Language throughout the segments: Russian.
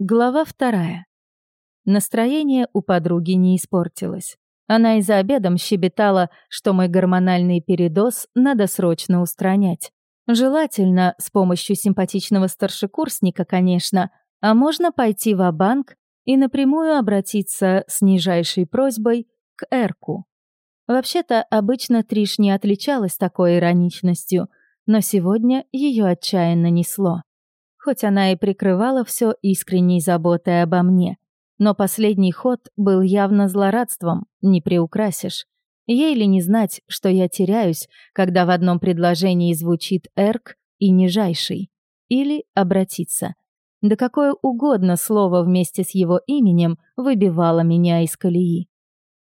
Глава вторая. Настроение у подруги не испортилось. Она и за обедом щебетала, что мой гормональный передоз надо срочно устранять. Желательно с помощью симпатичного старшекурсника, конечно, а можно пойти в банк и напрямую обратиться с нижайшей просьбой к Эрку. Вообще-то, обычно Триш не отличалась такой ироничностью, но сегодня ее отчаянно несло хоть она и прикрывала все искренней заботой обо мне. Но последний ход был явно злорадством, не приукрасишь. Ей ли не знать, что я теряюсь, когда в одном предложении звучит «эрк» и «нижайший». Или «обратиться». Да какое угодно слово вместе с его именем выбивало меня из колеи.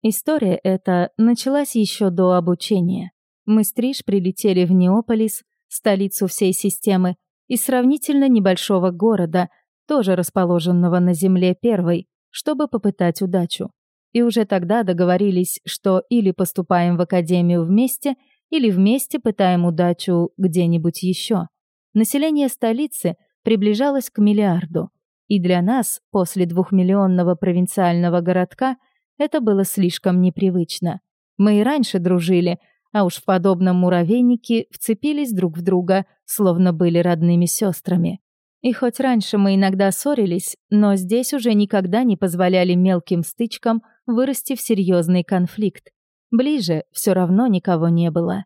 История эта началась еще до обучения. Мы с Триш прилетели в Неополис, столицу всей системы, из сравнительно небольшого города, тоже расположенного на земле первой, чтобы попытать удачу. И уже тогда договорились, что или поступаем в академию вместе, или вместе пытаем удачу где-нибудь еще. Население столицы приближалось к миллиарду, и для нас, после двухмиллионного провинциального городка, это было слишком непривычно. Мы и раньше дружили — а уж в подобном муравейнике вцепились друг в друга, словно были родными сестрами. И хоть раньше мы иногда ссорились, но здесь уже никогда не позволяли мелким стычкам вырасти в серьезный конфликт. Ближе все равно никого не было.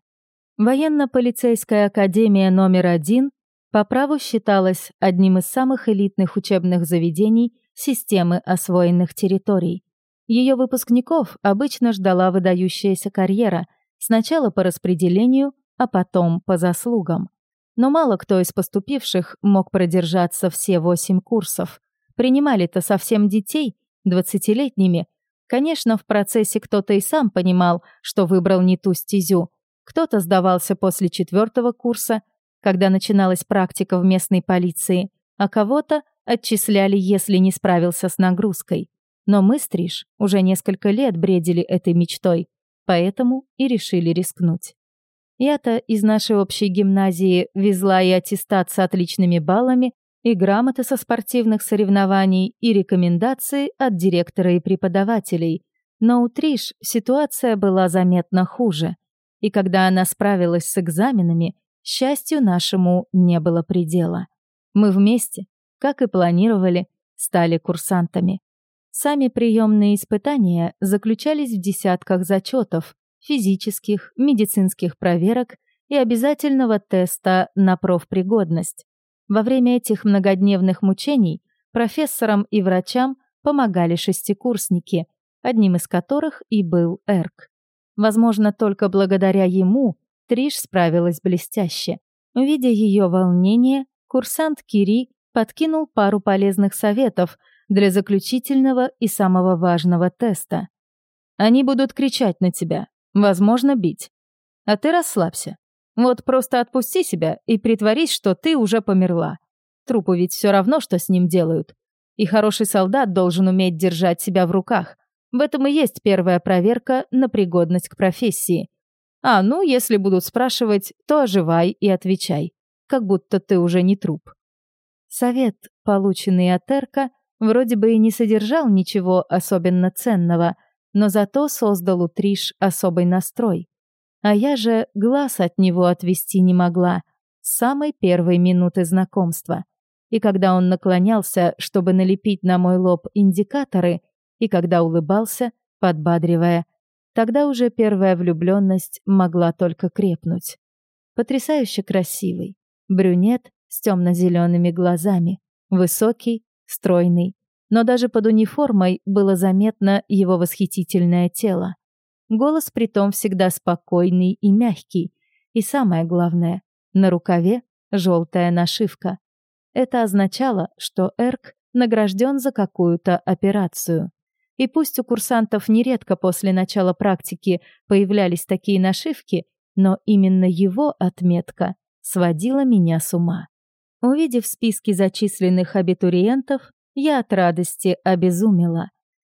Военно-полицейская академия номер один по праву считалась одним из самых элитных учебных заведений системы освоенных территорий. Ее выпускников обычно ждала выдающаяся карьера – Сначала по распределению, а потом по заслугам. Но мало кто из поступивших мог продержаться все восемь курсов. Принимали-то совсем детей, двадцатилетними. Конечно, в процессе кто-то и сам понимал, что выбрал не ту стезю. Кто-то сдавался после четвертого курса, когда начиналась практика в местной полиции, а кого-то отчисляли, если не справился с нагрузкой. Но мы, Стриж, уже несколько лет бредили этой мечтой поэтому и решили рискнуть. Я-то из нашей общей гимназии везла и аттестат с отличными баллами, и грамоты со спортивных соревнований, и рекомендации от директора и преподавателей. Но у Триш ситуация была заметно хуже. И когда она справилась с экзаменами, счастью нашему не было предела. Мы вместе, как и планировали, стали курсантами. Сами приемные испытания заключались в десятках зачетов, физических, медицинских проверок и обязательного теста на профпригодность. Во время этих многодневных мучений профессорам и врачам помогали шестикурсники, одним из которых и был Эрк. Возможно, только благодаря ему Триш справилась блестяще. Видя ее волнение, курсант Кири подкинул пару полезных советов, для заключительного и самого важного теста. Они будут кричать на тебя, возможно, бить. А ты расслабься. Вот просто отпусти себя и притворись, что ты уже померла. Трупу ведь все равно, что с ним делают. И хороший солдат должен уметь держать себя в руках. В этом и есть первая проверка на пригодность к профессии. А ну, если будут спрашивать, то оживай и отвечай, как будто ты уже не труп. Совет, полученный от Эрка, Вроде бы и не содержал ничего особенно ценного, но зато создал у Триш особый настрой. А я же глаз от него отвести не могла с самой первой минуты знакомства. И когда он наклонялся, чтобы налепить на мой лоб индикаторы, и когда улыбался, подбадривая, тогда уже первая влюбленность могла только крепнуть. Потрясающе красивый, брюнет с темно-зелеными глазами, высокий, стройный, но даже под униформой было заметно его восхитительное тело. Голос притом всегда спокойный и мягкий, и самое главное, на рукаве желтая нашивка. Это означало, что Эрк награжден за какую-то операцию. И пусть у курсантов нередко после начала практики появлялись такие нашивки, но именно его отметка сводила меня с ума. Увидев списки зачисленных абитуриентов, я от радости обезумела.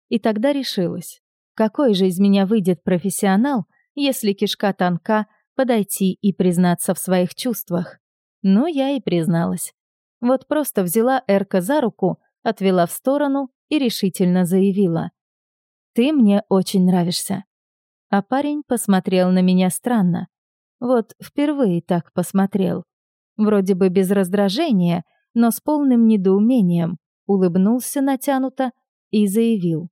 И тогда решилась, какой же из меня выйдет профессионал, если кишка тонка, подойти и признаться в своих чувствах. Ну, я и призналась. Вот просто взяла Эрка за руку, отвела в сторону и решительно заявила. «Ты мне очень нравишься». А парень посмотрел на меня странно. Вот впервые так посмотрел. Вроде бы без раздражения, но с полным недоумением. Улыбнулся натянуто и заявил.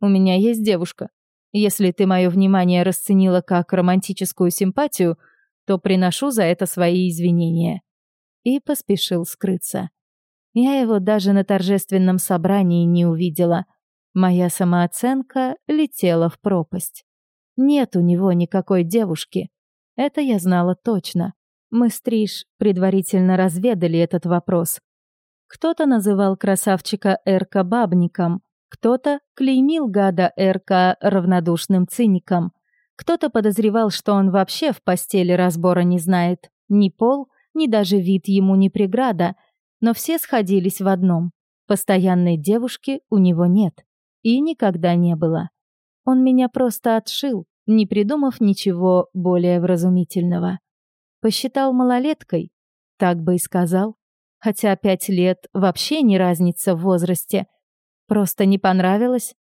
«У меня есть девушка. Если ты мое внимание расценила как романтическую симпатию, то приношу за это свои извинения». И поспешил скрыться. Я его даже на торжественном собрании не увидела. Моя самооценка летела в пропасть. Нет у него никакой девушки. Это я знала точно. Мы с Триш предварительно разведали этот вопрос. Кто-то называл красавчика Эрка бабником, кто-то клеймил гада Эрка равнодушным циником, кто-то подозревал, что он вообще в постели разбора не знает. Ни пол, ни даже вид ему не преграда, но все сходились в одном. Постоянной девушки у него нет. И никогда не было. Он меня просто отшил, не придумав ничего более вразумительного. Посчитал малолеткой, так бы и сказал. Хотя пять лет вообще не разница в возрасте. Просто не понравилось.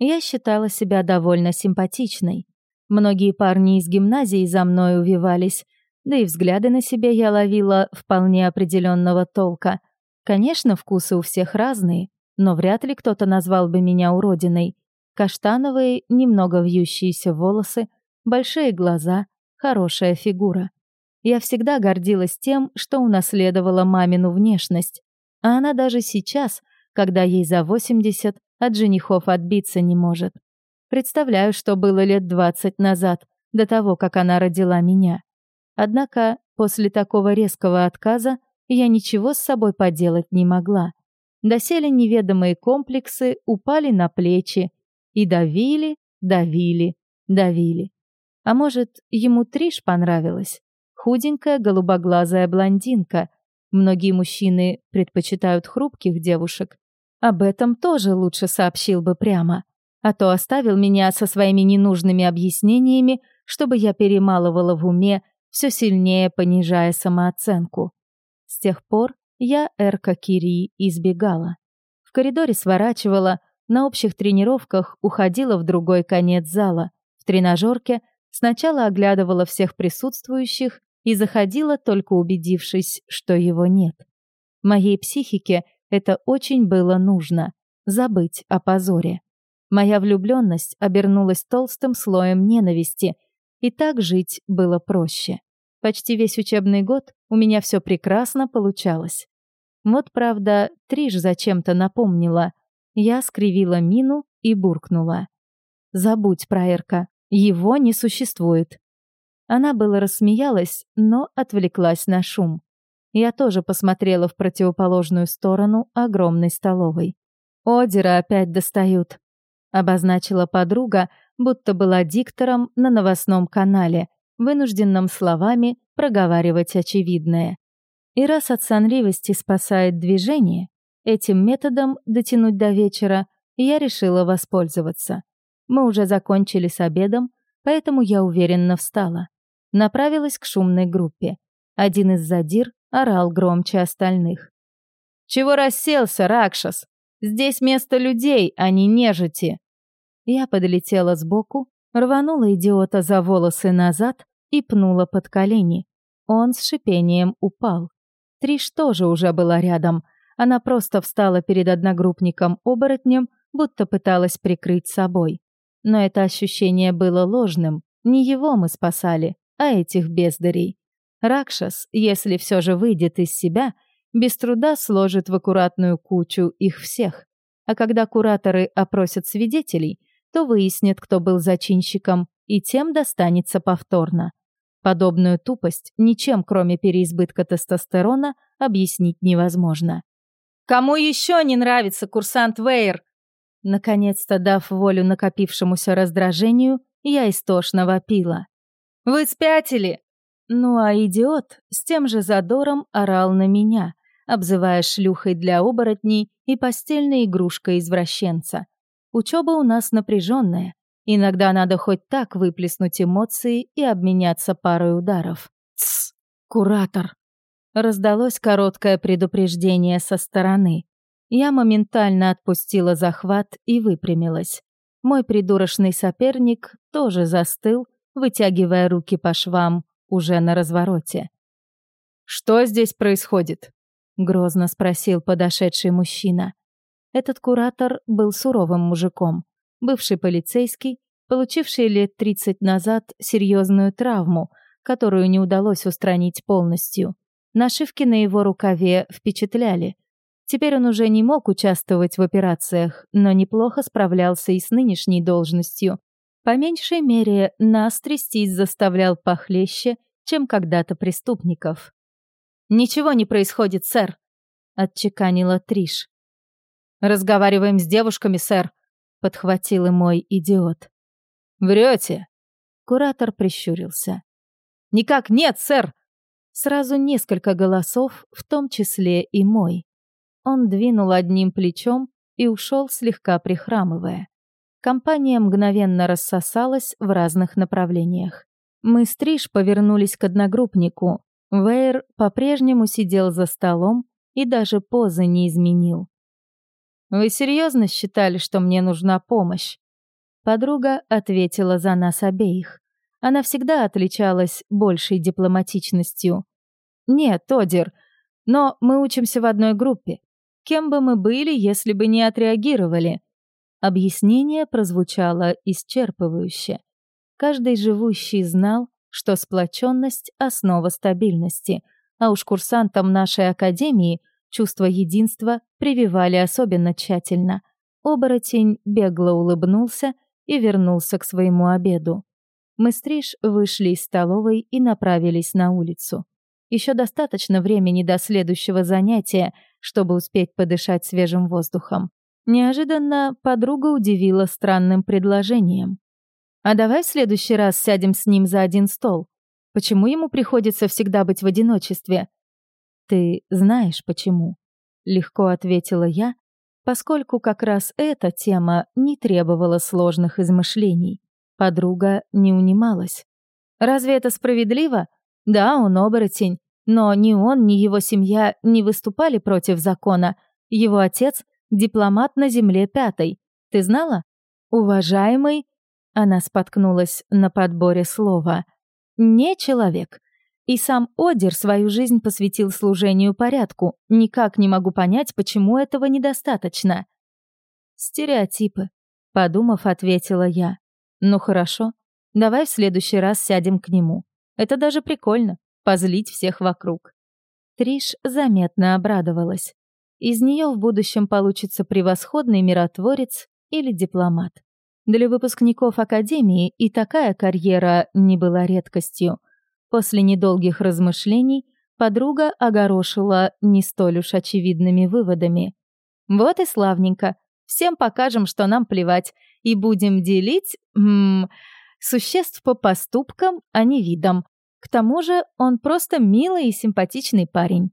Я считала себя довольно симпатичной. Многие парни из гимназии за мной увивались, да и взгляды на себя я ловила вполне определенного толка. Конечно, вкусы у всех разные, но вряд ли кто-то назвал бы меня уродиной. Каштановые, немного вьющиеся волосы, большие глаза, хорошая фигура. Я всегда гордилась тем, что унаследовала мамину внешность. А она даже сейчас, когда ей за 80, от женихов отбиться не может. Представляю, что было лет 20 назад, до того, как она родила меня. Однако после такого резкого отказа я ничего с собой поделать не могла. Доселе неведомые комплексы упали на плечи и давили, давили, давили. А может, ему Триш понравилась? Худенькая голубоглазая блондинка. Многие мужчины предпочитают хрупких девушек. Об этом тоже лучше сообщил бы прямо. А то оставил меня со своими ненужными объяснениями, чтобы я перемалывала в уме, все сильнее понижая самооценку. С тех пор я Эрка Кири избегала. В коридоре сворачивала, на общих тренировках уходила в другой конец зала. В тренажерке сначала оглядывала всех присутствующих и заходила, только убедившись, что его нет. Моей психике это очень было нужно — забыть о позоре. Моя влюбленность обернулась толстым слоем ненависти, и так жить было проще. Почти весь учебный год у меня все прекрасно получалось. Вот, правда, Триш зачем-то напомнила. Я скривила мину и буркнула. «Забудь про Эрка. Его не существует». Она было рассмеялась, но отвлеклась на шум. Я тоже посмотрела в противоположную сторону огромной столовой. «Одера опять достают», — обозначила подруга, будто была диктором на новостном канале, вынужденном словами проговаривать очевидное. И раз от сонливости спасает движение, этим методом дотянуть до вечера я решила воспользоваться. Мы уже закончили с обедом, поэтому я уверенно встала направилась к шумной группе. Один из задир орал громче остальных. «Чего расселся, Ракшас? Здесь место людей, а не нежити!» Я подлетела сбоку, рванула идиота за волосы назад и пнула под колени. Он с шипением упал. Триш тоже уже была рядом. Она просто встала перед одногруппником-оборотнем, будто пыталась прикрыть собой. Но это ощущение было ложным. Не его мы спасали, а этих бездарей. Ракшас, если все же выйдет из себя, без труда сложит в аккуратную кучу их всех. А когда кураторы опросят свидетелей, то выяснят, кто был зачинщиком, и тем достанется повторно. Подобную тупость ничем, кроме переизбытка тестостерона, объяснить невозможно. «Кому еще не нравится курсант Вейер?» Наконец-то дав волю накопившемуся раздражению, я истошно вопила. Вы спятили!» Ну а идиот с тем же задором орал на меня, обзывая шлюхой для оборотней и постельной игрушкой извращенца. Учеба у нас напряженная. Иногда надо хоть так выплеснуть эмоции и обменяться парой ударов. «Тсс, куратор!» Раздалось короткое предупреждение со стороны. Я моментально отпустила захват и выпрямилась. Мой придурочный соперник тоже застыл, вытягивая руки по швам, уже на развороте. «Что здесь происходит?» — грозно спросил подошедший мужчина. Этот куратор был суровым мужиком, бывший полицейский, получивший лет 30 назад серьезную травму, которую не удалось устранить полностью. Нашивки на его рукаве впечатляли. Теперь он уже не мог участвовать в операциях, но неплохо справлялся и с нынешней должностью. По меньшей мере, нас трястись заставлял похлеще, чем когда-то преступников. «Ничего не происходит, сэр», — отчеканила Триш. «Разговариваем с девушками, сэр», — подхватил и мой идиот. «Врете?» Куратор прищурился. «Никак нет, сэр!» Сразу несколько голосов, в том числе и мой. Он двинул одним плечом и ушел, слегка прихрамывая. Компания мгновенно рассосалась в разных направлениях. Мы с Триш повернулись к одногруппнику. Вейер по-прежнему сидел за столом и даже позы не изменил. «Вы серьезно считали, что мне нужна помощь?» Подруга ответила за нас обеих. Она всегда отличалась большей дипломатичностью. «Нет, Одер, но мы учимся в одной группе. Кем бы мы были, если бы не отреагировали?» Объяснение прозвучало исчерпывающе. Каждый живущий знал, что сплоченность — основа стабильности, а уж курсантам нашей академии Чувство единства прививали особенно тщательно. Оборотень бегло улыбнулся и вернулся к своему обеду. Мы с Триш вышли из столовой и направились на улицу. Еще достаточно времени до следующего занятия, чтобы успеть подышать свежим воздухом. Неожиданно подруга удивила странным предложением. «А давай в следующий раз сядем с ним за один стол. Почему ему приходится всегда быть в одиночестве? «Ты знаешь, почему?» — легко ответила я, поскольку как раз эта тема не требовала сложных измышлений. Подруга не унималась. «Разве это справедливо? Да, он оборотень, но ни он, ни его семья не выступали против закона. Его отец — дипломат на земле пятой. Ты знала? Уважаемый...» Она споткнулась на подборе слова. «Не человек. И сам Одер свою жизнь посвятил служению порядку. Никак не могу понять, почему этого недостаточно. Стереотипы, подумав, ответила я. Ну хорошо, давай в следующий раз сядем к нему. Это даже прикольно позлить всех вокруг. Триш заметно обрадовалась. Из нее в будущем получится превосходный миротворец или дипломат. Для выпускников академии и такая карьера не была редкостью. После недолгих размышлений подруга огорошила не столь уж очевидными выводами. «Вот и славненько. Всем покажем, что нам плевать, и будем делить м -м, существ по поступкам, а не видам. К тому же он просто милый и симпатичный парень».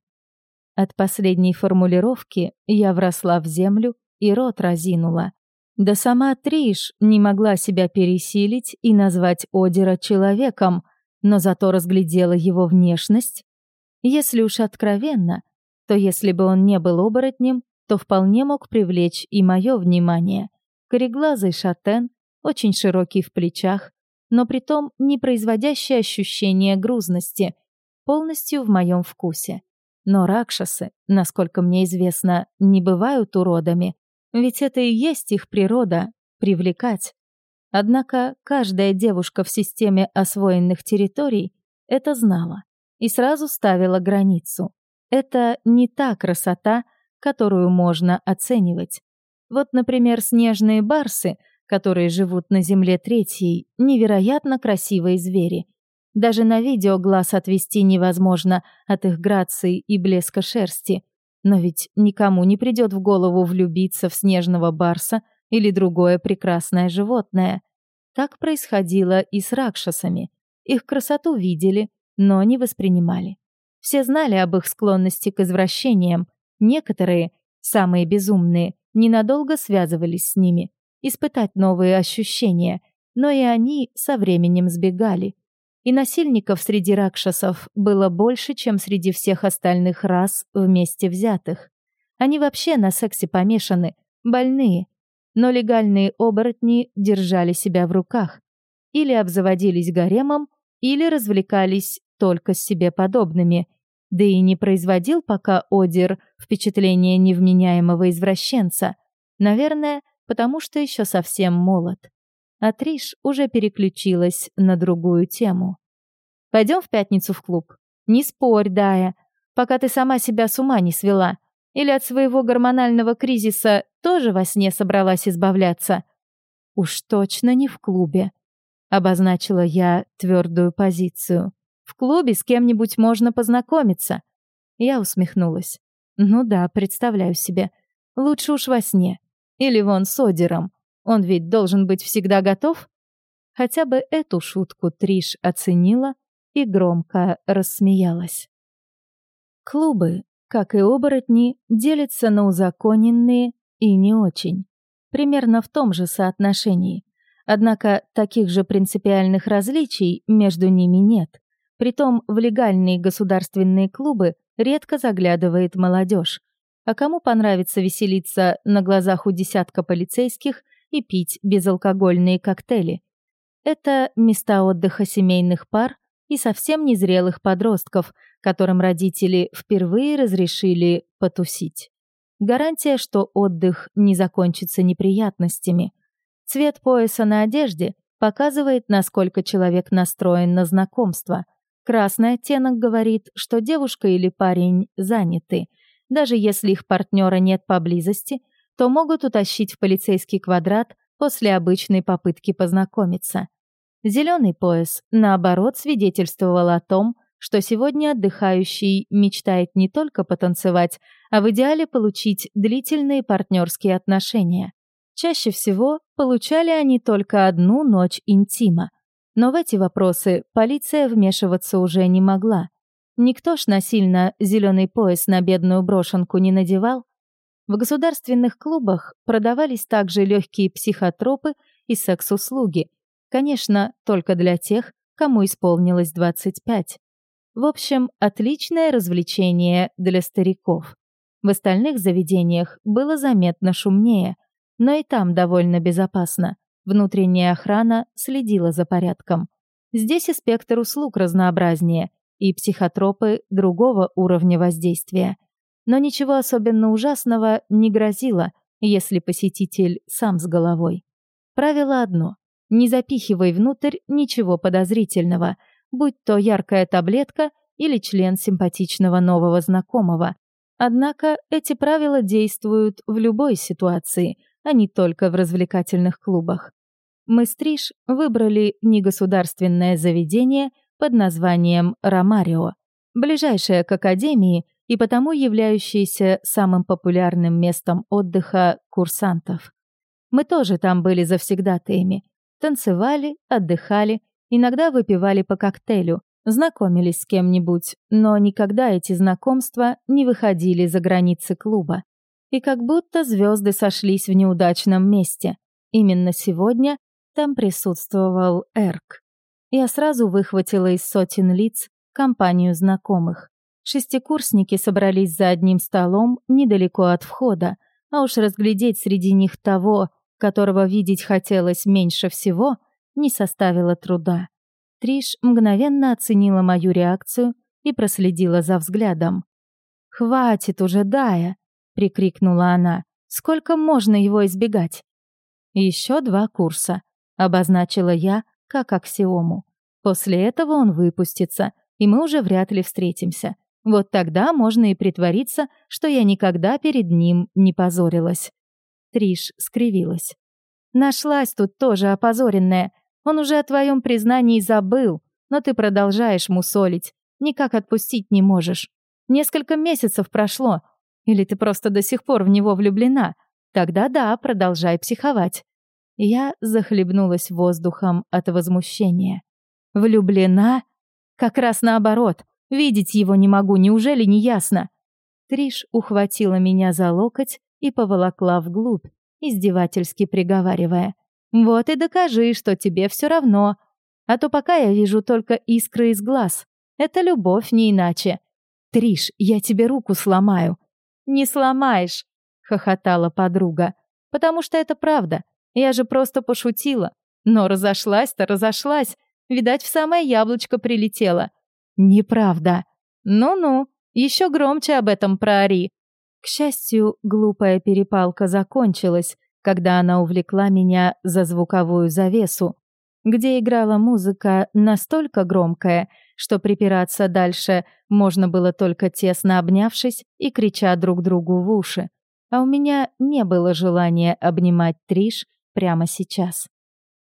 От последней формулировки я вросла в землю и рот разинула. Да сама Триш не могла себя пересилить и назвать Одера человеком — но зато разглядела его внешность. Если уж откровенно, то если бы он не был оборотнем, то вполне мог привлечь и мое внимание. Кореглазый шатен, очень широкий в плечах, но притом не производящий ощущения грузности, полностью в моем вкусе. Но ракшасы, насколько мне известно, не бывают уродами, ведь это и есть их природа — привлекать. Однако каждая девушка в системе освоенных территорий это знала и сразу ставила границу. Это не та красота, которую можно оценивать. Вот, например, снежные барсы, которые живут на Земле Третьей, невероятно красивые звери. Даже на видео глаз отвести невозможно от их грации и блеска шерсти. Но ведь никому не придет в голову влюбиться в снежного барса или другое прекрасное животное. Так происходило и с ракшасами. Их красоту видели, но не воспринимали. Все знали об их склонности к извращениям. Некоторые, самые безумные, ненадолго связывались с ними, испытать новые ощущения, но и они со временем сбегали. И насильников среди ракшасов было больше, чем среди всех остальных рас вместе взятых. Они вообще на сексе помешаны, больные. Но легальные оборотни держали себя в руках. Или обзаводились гаремом, или развлекались только с себе подобными. Да и не производил пока Одер впечатление невменяемого извращенца. Наверное, потому что еще совсем молод. А Триш уже переключилась на другую тему. Пойдем в пятницу в клуб. Не спорь, Дая, пока ты сама себя с ума не свела. Или от своего гормонального кризиса тоже во сне собралась избавляться? Уж точно не в клубе. Обозначила я твердую позицию. В клубе с кем-нибудь можно познакомиться. Я усмехнулась. Ну да, представляю себе. Лучше уж во сне. Или вон с Одером. Он ведь должен быть всегда готов. Хотя бы эту шутку Триш оценила и громко рассмеялась. Клубы, как и оборотни, делятся на узаконенные и не очень. Примерно в том же соотношении. Однако таких же принципиальных различий между ними нет. Притом в легальные государственные клубы редко заглядывает молодежь. А кому понравится веселиться на глазах у десятка полицейских и пить безалкогольные коктейли? Это места отдыха семейных пар, и совсем незрелых подростков, которым родители впервые разрешили потусить. Гарантия, что отдых не закончится неприятностями. Цвет пояса на одежде показывает, насколько человек настроен на знакомство. Красный оттенок говорит, что девушка или парень заняты. Даже если их партнера нет поблизости, то могут утащить в полицейский квадрат после обычной попытки познакомиться. Зеленый пояс, наоборот, свидетельствовал о том, что сегодня отдыхающий мечтает не только потанцевать, а в идеале получить длительные партнерские отношения. Чаще всего получали они только одну ночь интима. Но в эти вопросы полиция вмешиваться уже не могла. Никто ж насильно зеленый пояс на бедную брошенку не надевал. В государственных клубах продавались также легкие психотропы и секс-услуги – Конечно, только для тех, кому исполнилось 25. В общем, отличное развлечение для стариков. В остальных заведениях было заметно шумнее, но и там довольно безопасно. Внутренняя охрана следила за порядком. Здесь и спектр услуг разнообразнее, и психотропы другого уровня воздействия. Но ничего особенно ужасного не грозило, если посетитель сам с головой. Правило одно не запихивай внутрь ничего подозрительного, будь то яркая таблетка или член симпатичного нового знакомого. Однако эти правила действуют в любой ситуации, а не только в развлекательных клубах. Мы с Триш выбрали негосударственное заведение под названием «Ромарио», ближайшее к академии и потому являющееся самым популярным местом отдыха курсантов. Мы тоже там были завсегдатаями, Танцевали, отдыхали, иногда выпивали по коктейлю, знакомились с кем-нибудь, но никогда эти знакомства не выходили за границы клуба. И как будто звезды сошлись в неудачном месте. Именно сегодня там присутствовал Эрк. Я сразу выхватила из сотен лиц компанию знакомых. Шестикурсники собрались за одним столом недалеко от входа, а уж разглядеть среди них того, которого видеть хотелось меньше всего, не составило труда. Триш мгновенно оценила мою реакцию и проследила за взглядом. «Хватит уже, Дая!» — прикрикнула она. «Сколько можно его избегать?» «Еще два курса», — обозначила я как аксиому. «После этого он выпустится, и мы уже вряд ли встретимся. Вот тогда можно и притвориться, что я никогда перед ним не позорилась». Триш скривилась. «Нашлась тут тоже опозоренная. Он уже о твоем признании забыл, но ты продолжаешь мусолить. Никак отпустить не можешь. Несколько месяцев прошло. Или ты просто до сих пор в него влюблена? Тогда да, продолжай психовать». Я захлебнулась воздухом от возмущения. «Влюблена? Как раз наоборот. Видеть его не могу, неужели не ясно?» Триш ухватила меня за локоть и поволокла вглубь, издевательски приговаривая. «Вот и докажи, что тебе все равно. А то пока я вижу только искры из глаз. Это любовь, не иначе. Триш, я тебе руку сломаю». не сломаешь!» — хохотала подруга. «Потому что это правда. Я же просто пошутила. Но разошлась-то разошлась. Видать, в самое яблочко прилетела. Неправда. Ну-ну, еще громче об этом проори. К счастью, глупая перепалка закончилась, когда она увлекла меня за звуковую завесу, где играла музыка настолько громкая, что припираться дальше можно было только тесно обнявшись и крича друг другу в уши. А у меня не было желания обнимать Триш прямо сейчас.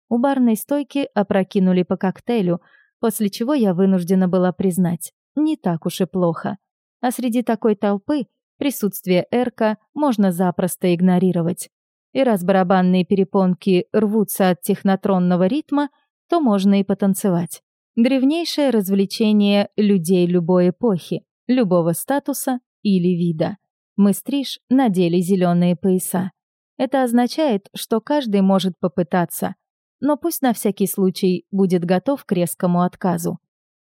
У барной стойки опрокинули по коктейлю, после чего я вынуждена была признать, не так уж и плохо. А среди такой толпы присутствие Эрка можно запросто игнорировать. И раз барабанные перепонки рвутся от технотронного ритма, то можно и потанцевать. Древнейшее развлечение людей любой эпохи, любого статуса или вида. Мы стриж надели зеленые пояса. Это означает, что каждый может попытаться — но пусть на всякий случай будет готов к резкому отказу.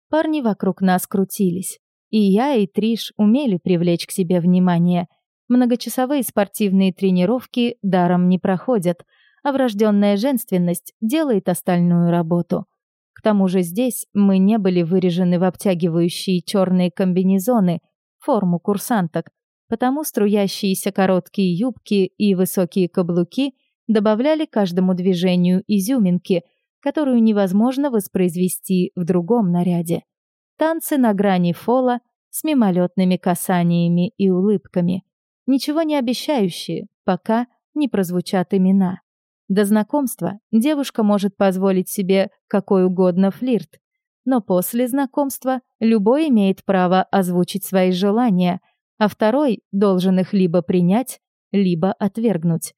Парни вокруг нас крутились. И я, и Триш умели привлечь к себе внимание. Многочасовые спортивные тренировки даром не проходят, а врожденная женственность делает остальную работу. К тому же здесь мы не были вырежены в обтягивающие черные комбинезоны, форму курсанток, потому струящиеся короткие юбки и высокие каблуки – добавляли каждому движению изюминки, которую невозможно воспроизвести в другом наряде. Танцы на грани фола с мимолетными касаниями и улыбками. Ничего не обещающие, пока не прозвучат имена. До знакомства девушка может позволить себе какой угодно флирт, но после знакомства любой имеет право озвучить свои желания, а второй должен их либо принять, либо отвергнуть.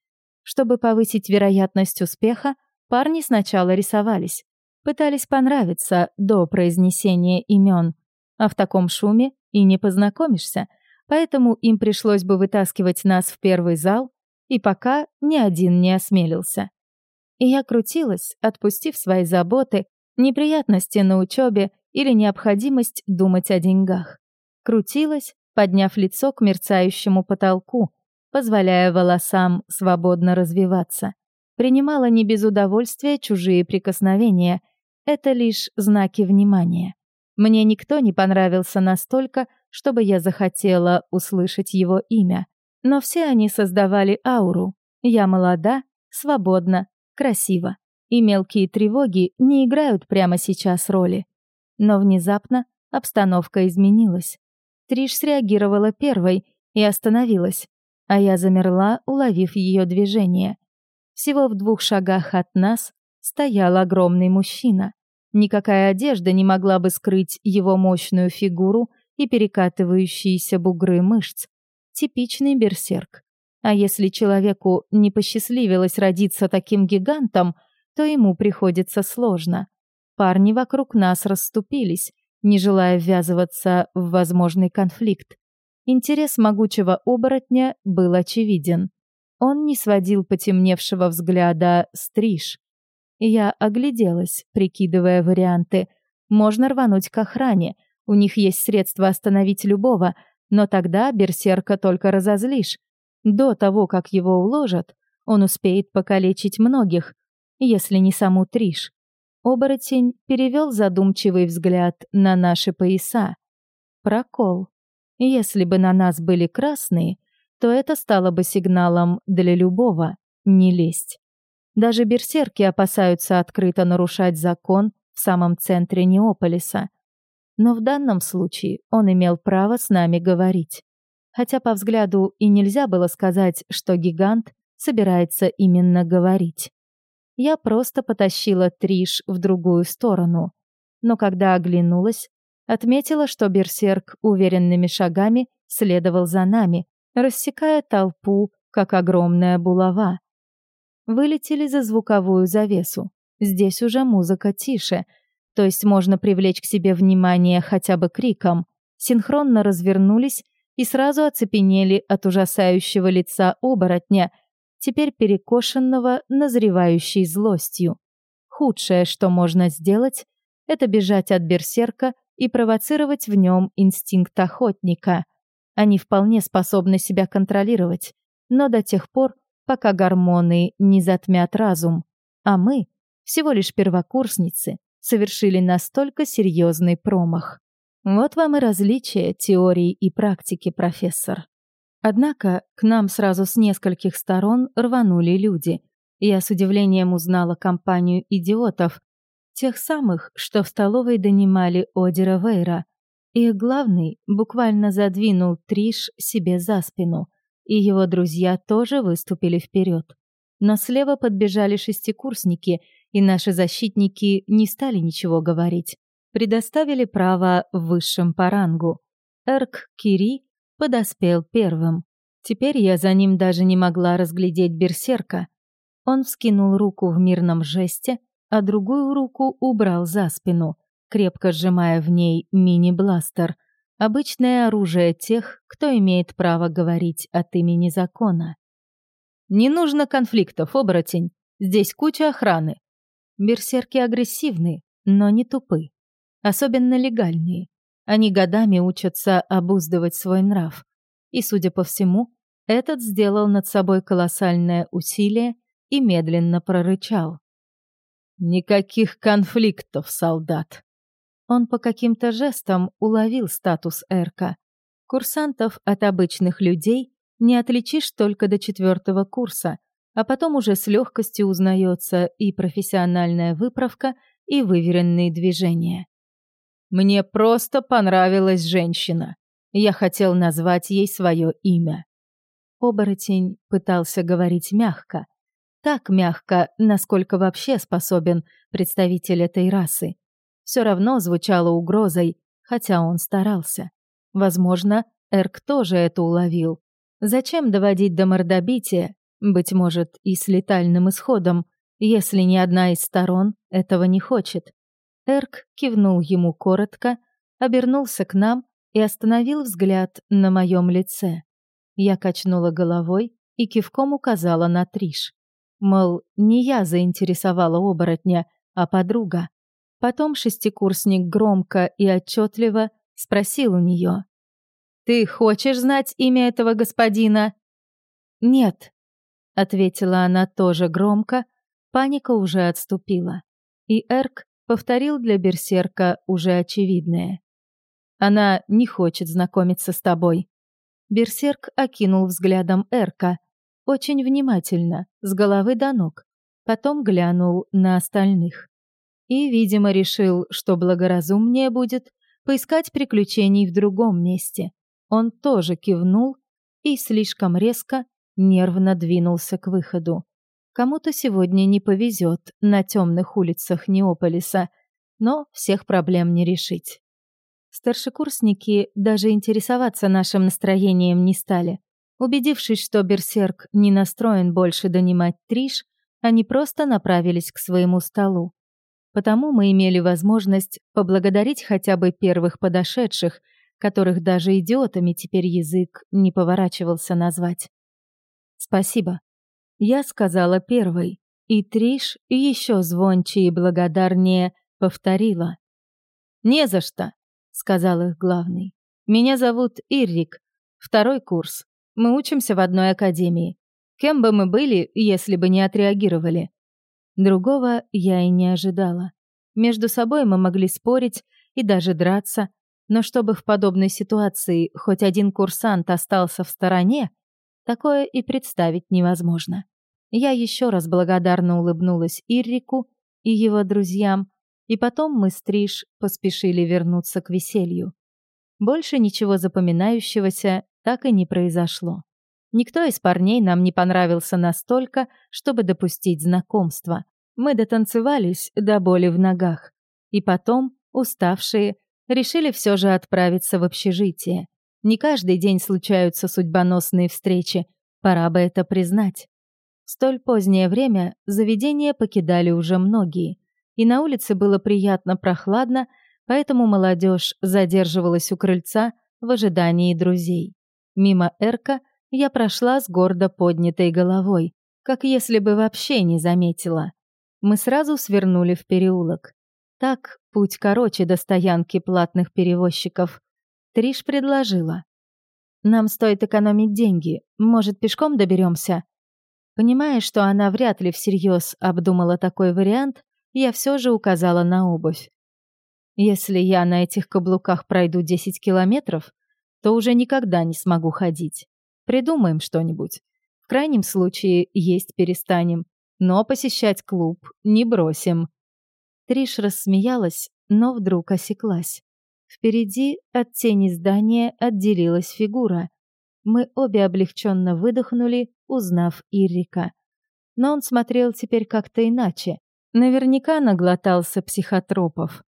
Чтобы повысить вероятность успеха, парни сначала рисовались. Пытались понравиться до произнесения имен. А в таком шуме и не познакомишься. Поэтому им пришлось бы вытаскивать нас в первый зал, и пока ни один не осмелился. И я крутилась, отпустив свои заботы, неприятности на учебе или необходимость думать о деньгах. Крутилась, подняв лицо к мерцающему потолку, позволяя волосам свободно развиваться. Принимала не без удовольствия чужие прикосновения. Это лишь знаки внимания. Мне никто не понравился настолько, чтобы я захотела услышать его имя. Но все они создавали ауру. Я молода, свободна, красива. И мелкие тревоги не играют прямо сейчас роли. Но внезапно обстановка изменилась. Триш среагировала первой и остановилась а я замерла, уловив ее движение. Всего в двух шагах от нас стоял огромный мужчина. Никакая одежда не могла бы скрыть его мощную фигуру и перекатывающиеся бугры мышц. Типичный берсерк. А если человеку не посчастливилось родиться таким гигантом, то ему приходится сложно. Парни вокруг нас расступились, не желая ввязываться в возможный конфликт. Интерес могучего оборотня был очевиден. Он не сводил потемневшего взгляда стриж. Я огляделась, прикидывая варианты. Можно рвануть к охране. У них есть средства остановить любого, но тогда берсерка только разозлишь. До того, как его уложат, он успеет покалечить многих, если не саму Триш. Оборотень перевел задумчивый взгляд на наши пояса. Прокол. Если бы на нас были красные, то это стало бы сигналом для любого не лезть. Даже берсерки опасаются открыто нарушать закон в самом центре Неополиса. Но в данном случае он имел право с нами говорить. Хотя по взгляду и нельзя было сказать, что гигант собирается именно говорить. Я просто потащила Триш в другую сторону. Но когда оглянулась, Отметила, что берсерк уверенными шагами следовал за нами, рассекая толпу, как огромная булава. Вылетели за звуковую завесу. Здесь уже музыка тише, то есть можно привлечь к себе внимание хотя бы криком. Синхронно развернулись и сразу оцепенели от ужасающего лица оборотня, теперь перекошенного назревающей злостью. Худшее, что можно сделать, это бежать от берсерка и провоцировать в нем инстинкт охотника. Они вполне способны себя контролировать, но до тех пор, пока гормоны не затмят разум. А мы, всего лишь первокурсницы, совершили настолько серьезный промах. Вот вам и различие теории и практики, профессор. Однако к нам сразу с нескольких сторон рванули люди. Я с удивлением узнала компанию идиотов, тех самых, что в столовой донимали Одера Вейра. Их главный буквально задвинул Триш себе за спину, и его друзья тоже выступили вперед. Но слева подбежали шестикурсники, и наши защитники не стали ничего говорить. Предоставили право высшим по рангу. Эрк Кири подоспел первым. Теперь я за ним даже не могла разглядеть берсерка. Он вскинул руку в мирном жесте, а другую руку убрал за спину, крепко сжимая в ней мини-бластер, обычное оружие тех, кто имеет право говорить от имени закона. «Не нужно конфликтов, оборотень. Здесь куча охраны». Берсерки агрессивны, но не тупы. Особенно легальные. Они годами учатся обуздывать свой нрав. И, судя по всему, этот сделал над собой колоссальное усилие и медленно прорычал. «Никаких конфликтов, солдат!» Он по каким-то жестам уловил статус Эрка. Курсантов от обычных людей не отличишь только до четвертого курса, а потом уже с легкостью узнается и профессиональная выправка, и выверенные движения. Мне просто понравилась женщина. Я хотел назвать ей свое имя. Оборотень пытался говорить мягко. Так мягко, насколько вообще способен представитель этой расы. Все равно звучало угрозой, хотя он старался. Возможно, Эрк тоже это уловил. Зачем доводить до мордобития, быть может, и с летальным исходом, если ни одна из сторон этого не хочет? Эрк кивнул ему коротко, обернулся к нам и остановил взгляд на моем лице. Я качнула головой и кивком указала на Триш. Мол, не я заинтересовала оборотня, а подруга. Потом шестикурсник громко и отчетливо спросил у нее. «Ты хочешь знать имя этого господина?» «Нет», — ответила она тоже громко, паника уже отступила. И Эрк повторил для берсерка уже очевидное. «Она не хочет знакомиться с тобой». Берсерк окинул взглядом Эрка, очень внимательно, с головы до ног, потом глянул на остальных. И, видимо, решил, что благоразумнее будет поискать приключений в другом месте. Он тоже кивнул и слишком резко, нервно двинулся к выходу. Кому-то сегодня не повезет на темных улицах Неополиса, но всех проблем не решить. Старшекурсники даже интересоваться нашим настроением не стали. Убедившись, что Берсерк не настроен больше донимать Триш, они просто направились к своему столу. Потому мы имели возможность поблагодарить хотя бы первых подошедших, которых даже идиотами теперь язык не поворачивался назвать. «Спасибо», я сказала первой, и Триш еще звонче и благодарнее повторила. «Не за что», — сказал их главный. «Меня зовут Иррик, второй курс. Мы учимся в одной академии. Кем бы мы были, если бы не отреагировали?» Другого я и не ожидала. Между собой мы могли спорить и даже драться, но чтобы в подобной ситуации хоть один курсант остался в стороне, такое и представить невозможно. Я еще раз благодарно улыбнулась Иррику и его друзьям, и потом мы с Триш поспешили вернуться к веселью. Больше ничего запоминающегося так и не произошло. Никто из парней нам не понравился настолько, чтобы допустить знакомство. Мы дотанцевались до боли в ногах. И потом, уставшие, решили все же отправиться в общежитие. Не каждый день случаются судьбоносные встречи, пора бы это признать. В столь позднее время заведение покидали уже многие, и на улице было приятно прохладно, поэтому молодежь задерживалась у крыльца в ожидании друзей. Мимо Эрка я прошла с гордо поднятой головой, как если бы вообще не заметила. Мы сразу свернули в переулок. Так путь короче до стоянки платных перевозчиков. Триш предложила. Нам стоит экономить деньги. Может, пешком доберемся? Понимая, что она вряд ли всерьез обдумала такой вариант, я все же указала на обувь. Если я на этих каблуках пройду 10 километров, то уже никогда не смогу ходить. Придумаем что-нибудь. В крайнем случае есть перестанем, но посещать клуб не бросим. Триш рассмеялась, но вдруг осеклась. Впереди от тени здания отделилась фигура. Мы обе облегченно выдохнули, узнав Ирика. Но он смотрел теперь как-то иначе. Наверняка наглотался психотропов.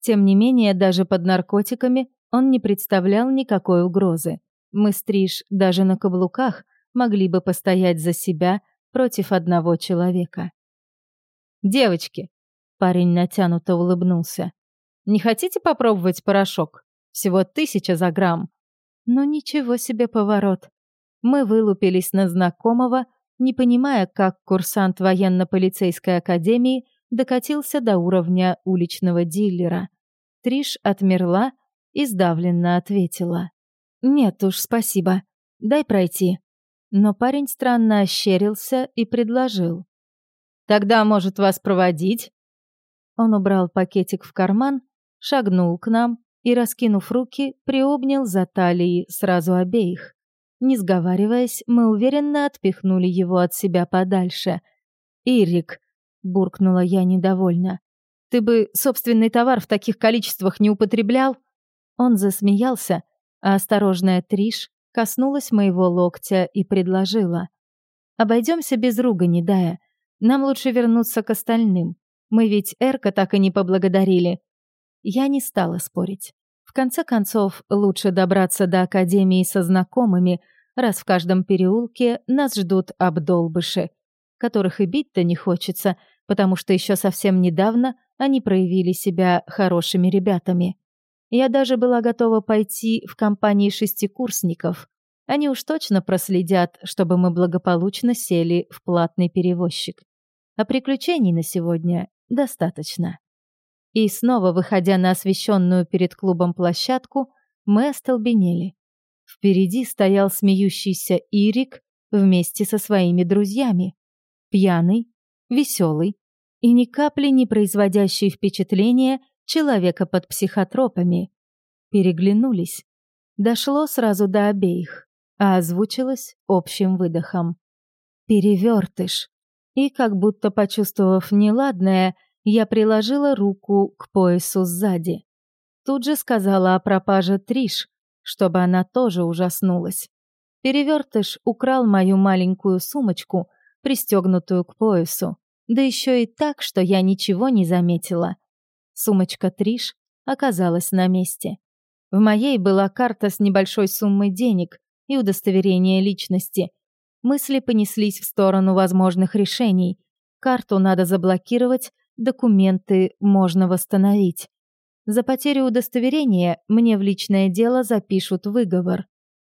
Тем не менее, даже под наркотиками он не представлял никакой угрозы. Мы с Триш даже на каблуках могли бы постоять за себя против одного человека. «Девочки!» — парень натянуто улыбнулся. Не хотите попробовать порошок? Всего тысяча за грамм. Но ну, ничего себе поворот. Мы вылупились на знакомого, не понимая, как курсант военно-полицейской академии докатился до уровня уличного дилера. Триш отмерла и сдавленно ответила. «Нет уж, спасибо. Дай пройти». Но парень странно ощерился и предложил. «Тогда, может, вас проводить?» Он убрал пакетик в карман шагнул к нам и, раскинув руки, приобнял за талии сразу обеих. Не сговариваясь, мы уверенно отпихнули его от себя подальше. «Ирик», — буркнула я недовольно, — «ты бы собственный товар в таких количествах не употреблял?» Он засмеялся, а осторожная Триш коснулась моего локтя и предложила. «Обойдемся без ругани, Дая. Нам лучше вернуться к остальным. Мы ведь Эрка так и не поблагодарили. Я не стала спорить. В конце концов, лучше добраться до академии со знакомыми, раз в каждом переулке нас ждут обдолбыши, которых и бить-то не хочется, потому что еще совсем недавно они проявили себя хорошими ребятами. Я даже была готова пойти в компании шестикурсников. Они уж точно проследят, чтобы мы благополучно сели в платный перевозчик. А приключений на сегодня достаточно. И снова, выходя на освещенную перед клубом площадку, мы остолбенели. Впереди стоял смеющийся Ирик вместе со своими друзьями. Пьяный, веселый и ни капли не производящий впечатления человека под психотропами. Переглянулись. Дошло сразу до обеих, а озвучилось общим выдохом. Перевертыш. И, как будто почувствовав неладное, я приложила руку к поясу сзади. Тут же сказала о пропаже Триш, чтобы она тоже ужаснулась. Перевертыш украл мою маленькую сумочку, пристегнутую к поясу, да еще и так, что я ничего не заметила. Сумочка Триш оказалась на месте. В моей была карта с небольшой суммой денег и удостоверение личности. Мысли понеслись в сторону возможных решений. Карту надо заблокировать, документы можно восстановить. За потерю удостоверения мне в личное дело запишут выговор.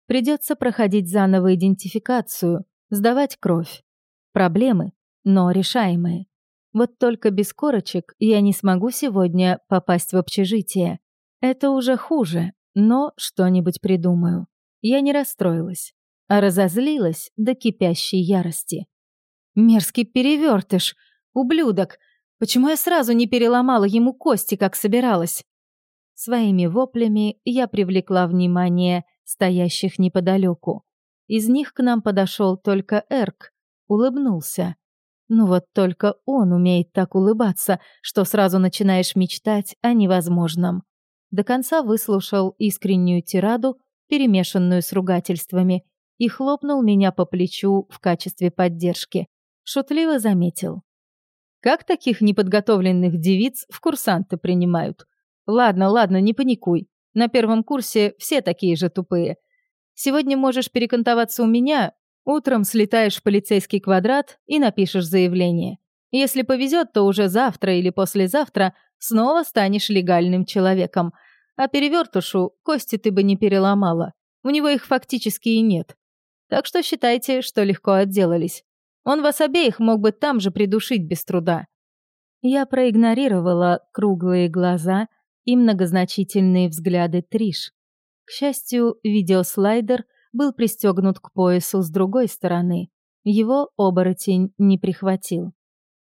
Придется проходить заново идентификацию, сдавать кровь. Проблемы, но решаемые. Вот только без корочек я не смогу сегодня попасть в общежитие. Это уже хуже, но что-нибудь придумаю. Я не расстроилась, а разозлилась до кипящей ярости. Мерзкий перевертыш, ублюдок, Почему я сразу не переломала ему кости, как собиралась? Своими воплями я привлекла внимание стоящих неподалеку. Из них к нам подошел только Эрк, улыбнулся. Ну вот только он умеет так улыбаться, что сразу начинаешь мечтать о невозможном. До конца выслушал искреннюю тираду, перемешанную с ругательствами, и хлопнул меня по плечу в качестве поддержки. Шутливо заметил. Как таких неподготовленных девиц в курсанты принимают? Ладно, ладно, не паникуй. На первом курсе все такие же тупые. Сегодня можешь перекантоваться у меня, утром слетаешь в полицейский квадрат и напишешь заявление. Если повезет, то уже завтра или послезавтра снова станешь легальным человеком. А перевертушу кости ты бы не переломала. У него их фактически и нет. Так что считайте, что легко отделались. Он вас обеих мог бы там же придушить без труда. Я проигнорировала круглые глаза и многозначительные взгляды Триш. К счастью, видеослайдер был пристегнут к поясу с другой стороны. Его оборотень не прихватил.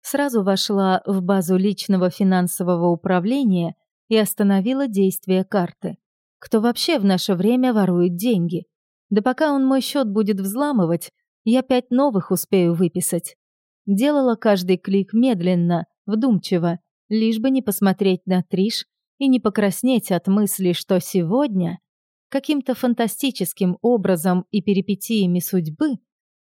Сразу вошла в базу личного финансового управления и остановила действие карты. Кто вообще в наше время ворует деньги? Да пока он мой счет будет взламывать, я пять новых успею выписать. Делала каждый клик медленно, вдумчиво, лишь бы не посмотреть на Триш и не покраснеть от мысли, что сегодня каким-то фантастическим образом и перипетиями судьбы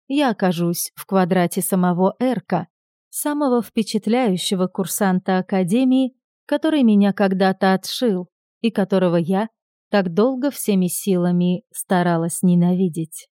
я окажусь в квадрате самого Эрка, самого впечатляющего курсанта Академии, который меня когда-то отшил и которого я так долго всеми силами старалась ненавидеть.